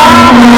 Allah